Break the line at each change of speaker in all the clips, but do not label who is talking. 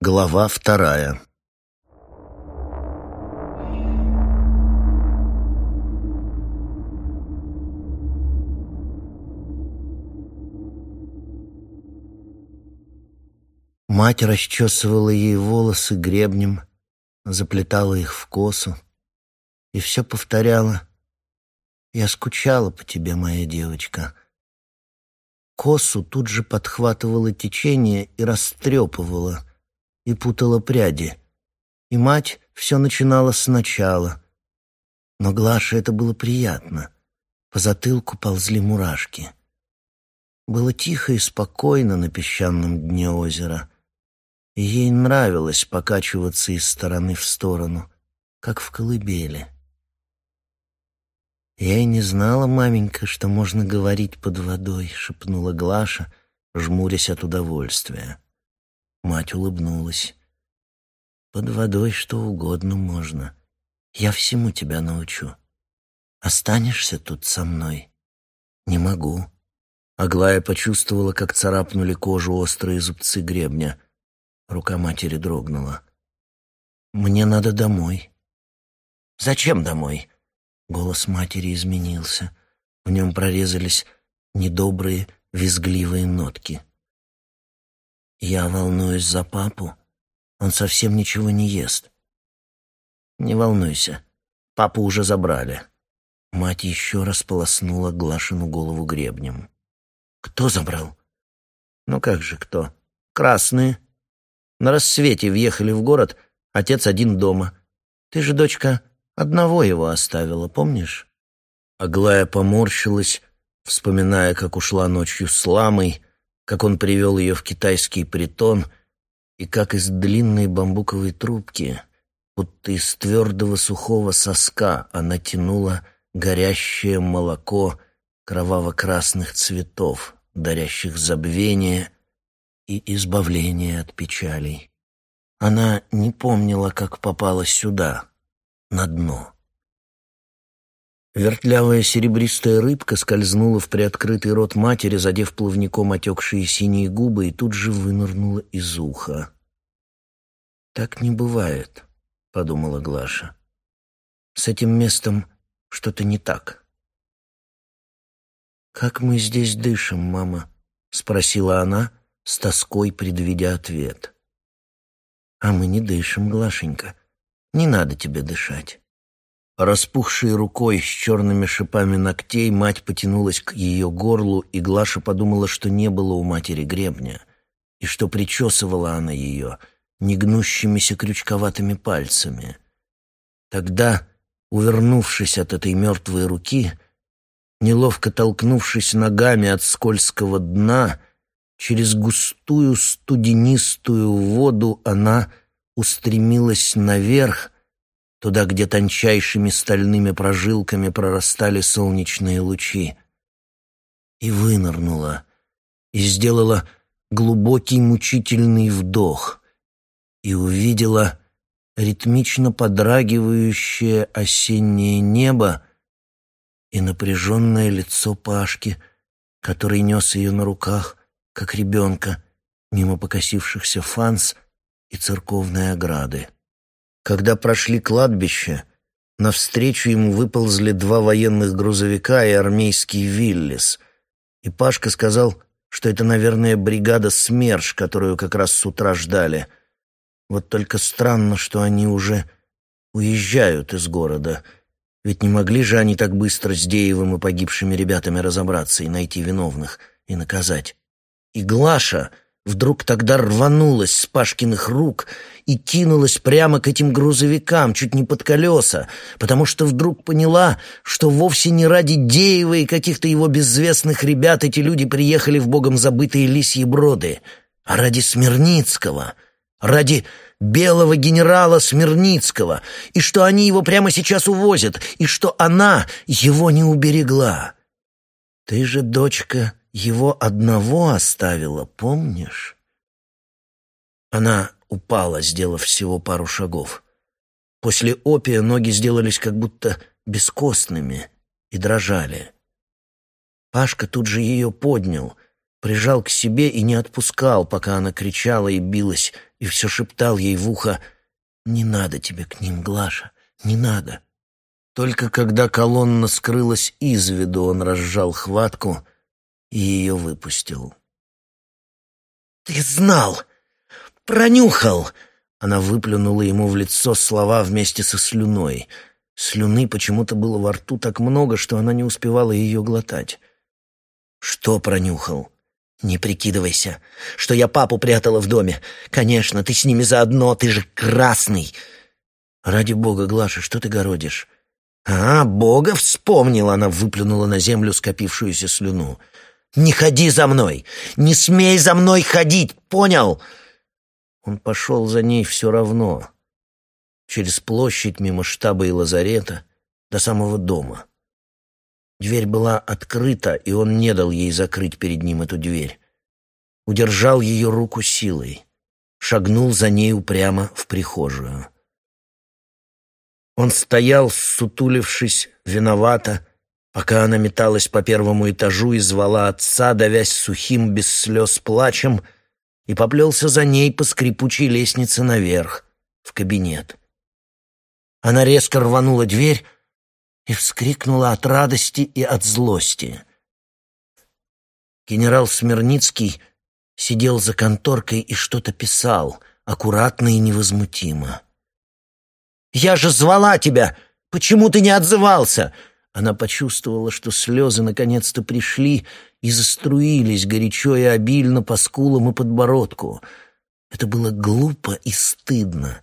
Глава вторая. Мать расчесывала ей волосы гребнем, заплетала их в косу и все повторяла. «Я скучала по тебе, моя девочка». Косу тут же подхватывало течение и растрепывало, и путала пряди. И мать все начинала сначала. Но Глаше это было приятно. По затылку ползли мурашки. Было тихо и спокойно на песчаном дне озера — и ей нравилось покачиваться из стороны в сторону, как в колыбели. «Я и не знала, маменька, что можно говорить под водой», — шепнула Глаша, жмурясь от удовольствия. Мать улыбнулась. «Под водой что угодно можно. Я всему тебя научу. Останешься тут со мной?» «Не могу». Аглая почувствовала, как царапнули кожу острые зубцы гребня — Рука матери дрогнула. «Мне надо домой». «Зачем домой?» Голос матери изменился. В нем прорезались недобрые, визгливые нотки. «Я волнуюсь за папу. Он совсем ничего не ест». «Не волнуйся. Папу уже забрали». Мать еще раз полоснула Глашину голову гребнем. «Кто забрал?» «Ну как же кто? Красные. На рассвете въехали в город, отец один дома. Ты же, дочка, одного его оставила, помнишь?» Аглая поморщилась, вспоминая, как ушла ночью с ламой, как он привел ее в китайский притон и как из длинной бамбуковой трубки, будто из твердого сухого соска, она тянула горящее молоко кроваво-красных цветов, дарящих забвение и избавление от печалей. Она не помнила, как попала сюда, на дно. Вертлявая серебристая рыбка скользнула в приоткрытый рот матери, задев плавником отекшие синие губы, и тут же вынырнула из уха. «Так не бывает», — подумала Глаша. «С этим местом что-то не так». «Как мы здесь дышим, мама?» — спросила она, с тоской предвидя ответ. «А мы не дышим, Глашенька. Не надо тебе дышать». Распухшей рукой с черными шипами ногтей мать потянулась к ее горлу, и Глаша подумала, что не было у матери гребня, и что причесывала она ее негнущимися крючковатыми пальцами. Тогда, увернувшись от этой мертвой руки, неловко толкнувшись ногами от скользкого дна, Через густую студенистую воду она устремилась наверх, туда, где тончайшими стальными прожилками прорастали солнечные лучи. И вынырнула, и сделала глубокий мучительный вдох, и увидела ритмично подрагивающее осеннее небо и напряженное лицо Пашки, который нес ее на руках, как ребенка, мимо покосившихся фанс и церковной ограды. Когда прошли кладбище, навстречу ему выползли два военных грузовика и армейский «Виллис», и Пашка сказал, что это, наверное, бригада «СМЕРШ», которую как раз с утра ждали. Вот только странно, что они уже уезжают из города, ведь не могли же они так быстро с Деевым и погибшими ребятами разобраться и найти виновных и наказать. И Глаша вдруг тогда рванулась с Пашкиных рук и кинулась прямо к этим грузовикам, чуть не под колеса, потому что вдруг поняла, что вовсе не ради Деева и каких-то его безвестных ребят эти люди приехали в богом забытые лисьи броды, а ради Смирницкого, ради белого генерала Смирницкого, и что они его прямо сейчас увозят, и что она его не уберегла. «Ты же, дочка, его одного оставила, помнишь?» Она упала, сделав всего пару шагов. После опия ноги сделались как будто бескостными и дрожали. Пашка тут же ее поднял, прижал к себе и не отпускал, пока она кричала и билась и все шептал ей в ухо «Не надо тебе к ним, Глаша, не надо». Только когда колонна скрылась из виду, он разжал хватку и ее выпустил. «Ты знал! Пронюхал!» Она выплюнула ему в лицо слова вместе со слюной. Слюны почему-то было во рту так много, что она не успевала ее глотать. «Что пронюхал?» «Не прикидывайся, что я папу прятала в доме. Конечно, ты с ними заодно, ты же красный!» «Ради бога, Глаша, что ты городишь?» «А, бога вспомнила!» — она выплюнула на землю скопившуюся слюну. «Не ходи за мной! Не смей за мной ходить! Понял?» Он пошел за ней все равно. Через площадь, мимо штаба и лазарета, до самого дома. Дверь была открыта, и он не дал ей закрыть перед ним эту дверь. Удержал ее руку силой. Шагнул за нею прямо в прихожую. Он стоял, сутулившись, виновато, пока она металась по первому этажу и звала отца, давясь сухим, без слез плачем, и поплелся за ней по скрипучей лестнице наверх, в кабинет. Она резко рванула дверь и вскрикнула от радости и от злости. Генерал Смирницкий сидел за конторкой и что-то писал, аккуратно и невозмутимо. «Я же звала тебя! Почему ты не отзывался?» Она почувствовала, что слезы наконец-то пришли и заструились горячо и обильно по скулам и подбородку. Это было глупо и стыдно.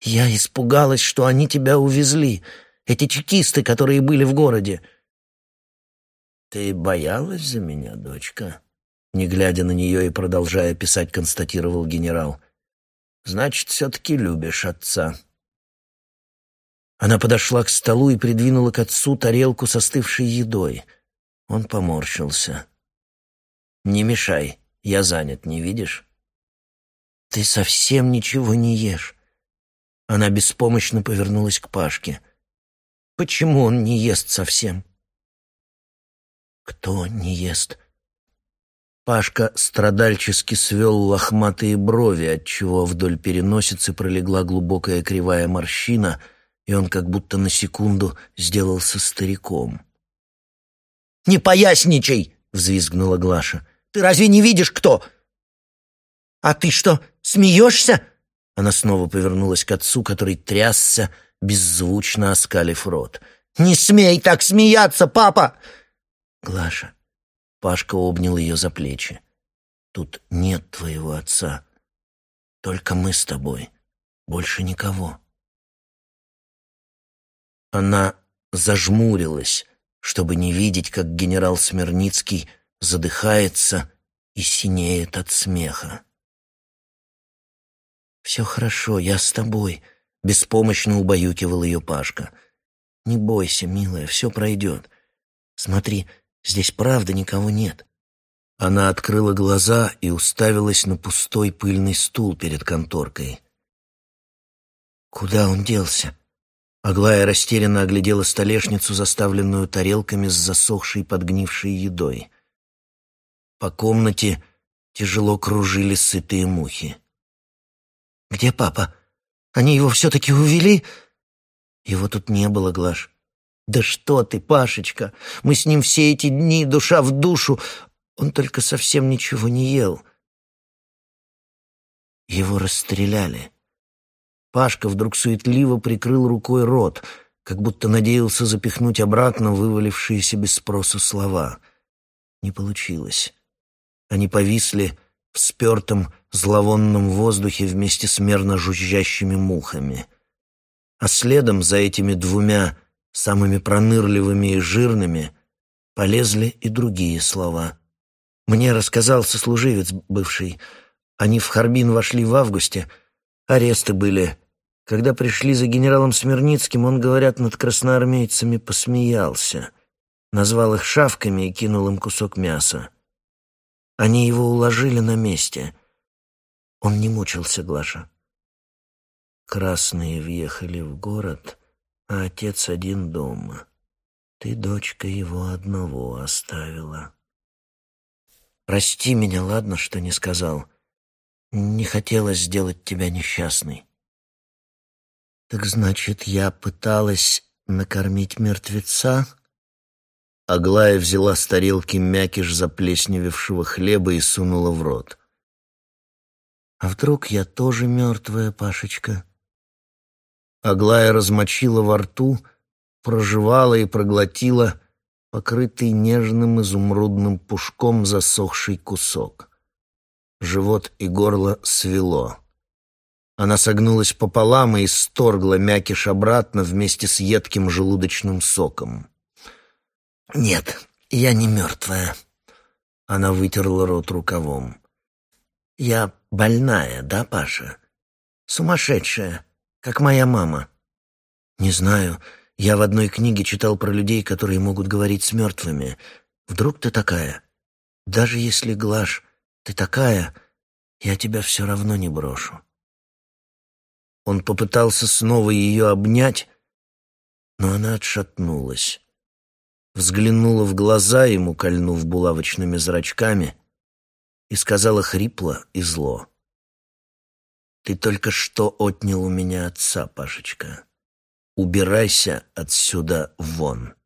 «Я испугалась, что они тебя увезли. Эти чекисты, которые были в городе. «Ты боялась за меня, дочка?» Не глядя на нее и продолжая писать, констатировал генерал. «Значит, все-таки любишь отца». Она подошла к столу и придвинула к отцу тарелку с остывшей едой. Он поморщился. «Не мешай, я занят, не видишь?» «Ты совсем ничего не ешь». Она беспомощно повернулась к Пашке. Почему он не ест совсем? Кто не ест? Пашка страдальчески свел лохматые брови, отчего вдоль переносицы пролегла глубокая кривая морщина, и он как будто на секунду сделался стариком. «Не поясничай!» — взвизгнула Глаша. «Ты разве не видишь, кто?» «А ты что, смеешься?» Она снова повернулась к отцу, который трясся, беззвучно оскалив рот. «Не смей так смеяться, папа!» «Глаша!» Пашка обнял ее за плечи. «Тут нет твоего отца. Только мы с тобой. Больше никого». Она зажмурилась, чтобы не видеть, как генерал Смирницкий задыхается и синеет от смеха. «Все хорошо, я с тобой», Беспомощно убаюкивал ее Пашка. «Не бойся, милая, все пройдет. Смотри, здесь правда никого нет». Она открыла глаза и уставилась на пустой пыльный стул перед конторкой. «Куда он делся?» Аглая растерянно оглядела столешницу, заставленную тарелками с засохшей подгнившей едой. По комнате тяжело кружили сытые мухи. «Где папа?» Они его все-таки увели?» «Его тут не было, Глаш». «Да что ты, Пашечка! Мы с ним все эти дни, душа в душу. Он только совсем ничего не ел». Его расстреляли. Пашка вдруг суетливо прикрыл рукой рот, как будто надеялся запихнуть обратно вывалившиеся без спроса слова. Не получилось. Они повисли в спертом, зловонном воздухе вместе с мерно жужжащими мухами. А следом за этими двумя самыми пронырливыми и жирными полезли и другие слова. Мне рассказал сослуживец бывший. Они в Харбин вошли в августе, аресты были. Когда пришли за генералом Смирницким, он, говорят, над красноармейцами посмеялся. Назвал их шавками и кинул им кусок мяса. Они его уложили на месте. Он не мучился, Глаша. Красные въехали в город, а отец один дома. Ты, дочка, его одного оставила. Прости меня, ладно, что не сказал. Не хотелось сделать тебя несчастной. Так значит, я пыталась накормить мертвеца? Аглая взяла с тарелки мякиш заплесневевшего хлеба и сунула в рот. А вдруг я тоже мертвая, Пашечка? Аглая размочила во рту, прожевала и проглотила покрытый нежным изумрудным пушком засохший кусок. Живот и горло свело. Она согнулась пополам и исторгла мякиш обратно вместе с едким желудочным соком. «Нет, я не мертвая». Она вытерла рот рукавом. «Я больная, да, Паша? Сумасшедшая, как моя мама». «Не знаю. Я в одной книге читал про людей, которые могут говорить с мертвыми. Вдруг ты такая? Даже если, Глаш, ты такая, я тебя все равно не брошу». Он попытался снова ее обнять, но она отшатнулась. Взглянула в глаза ему, кольнув булавочными зрачками, и сказала хрипло и зло. «Ты только что отнял у меня отца, Пашечка. Убирайся отсюда вон».